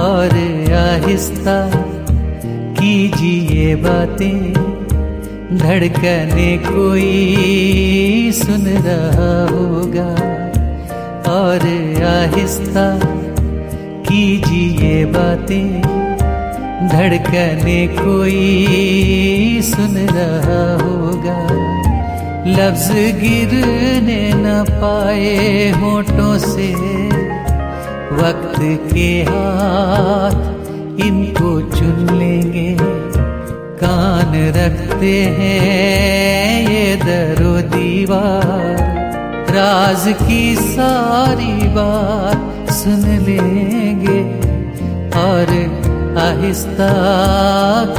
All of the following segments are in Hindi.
आहिस्ता कीजिए बातें। धड़कने कोई सुन रहा होगा। और आहिस्ता कीजिए बातें। धड़कने कोई सुन रहा होगा। लफ्ज गिरने न पाए होठों से। वक्त के हाथ इनको चुन लेंगे। कान रखते हैं ये दरो दीवार। राज की सारी बात सुन लेंगे। और आहिस्ता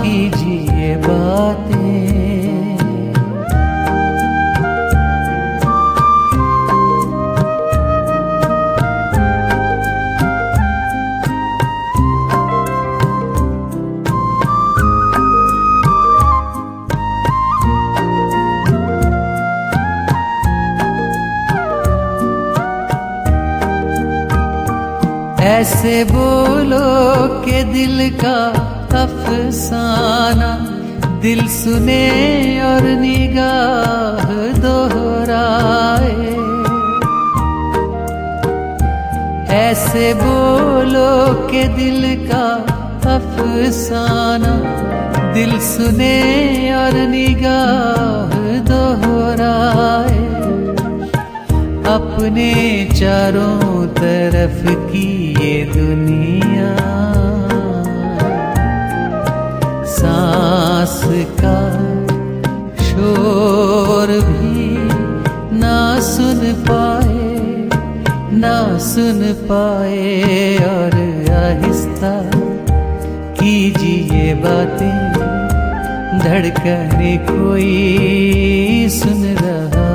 कीजिए बातें। ऐसे बोलो के दिल का अफसाना। दिल सुने और निगाह दोहराए। ऐसे बोलो के दिल का अफसाना। दिल सुने और निगाह दोहराए। अपने चारों तरफ़ की ये दुनिया। सांस का शोर भी ना सुन पाए, ना सुन पाए। और आहिस्ता कीजिए बातें, धड़कने कोई सुन रहा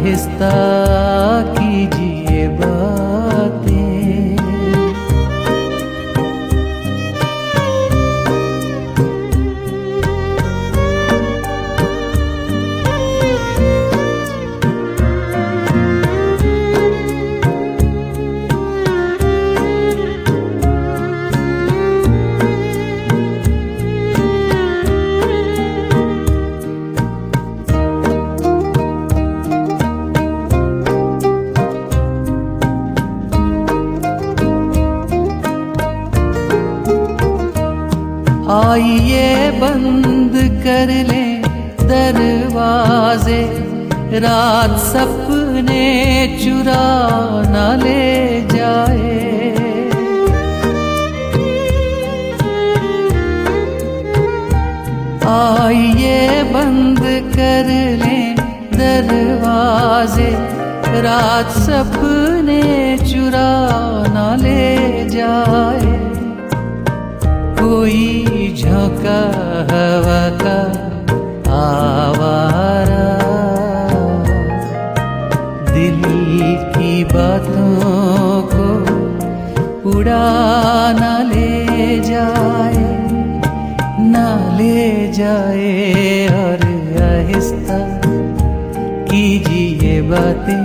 आहिस्ता कीजिए बातें आइए बंद कर ले दरवाजे। रात सपने चुरा न ले जाए। आइए बंद कर ले दरवाजे। रात सपने चुरा न ले जाए। कोई झोंका हवा का आवारा। दिल की बातों को उड़ा ना ले जाए, ना ले जाए और आहिस्ता कीजिए बातें।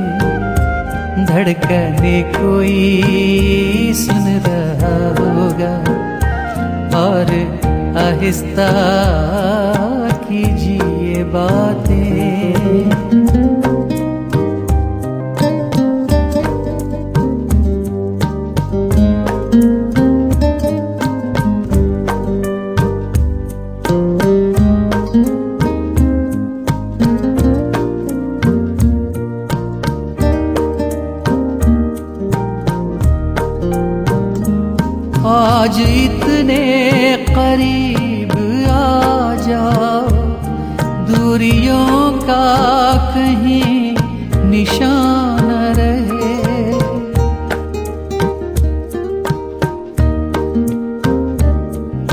धड़कने कोई सुन रहा होगा। और आहिस्ता कीजिए बातें।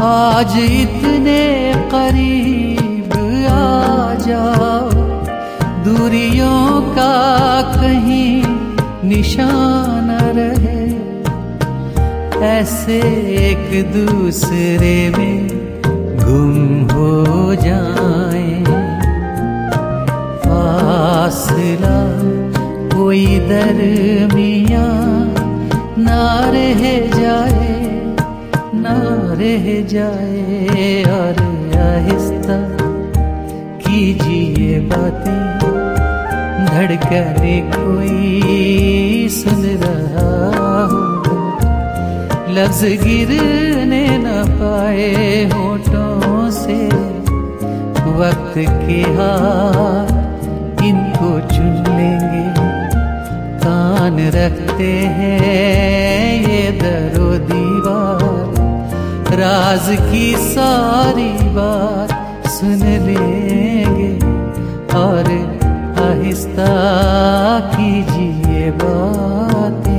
आज इतने करीब आ जाओ। दूरियों का कहीं निशान रहे। ऐसे एक दूसरे में गुम हो जाए। फासला कोई दरमिया ना रह जाए। रह जाए और आहिस्ता कीजिए बातें। धड़कने कोई सुन रहा होगा लफ्ज गिरने न पाए होठों से। वक्त के हाथ इनको चुन लेंगे। कान रखते हैं ये दरो राज की सारी बात सुन लेंगे और आहिस्ता कीजिए बातें।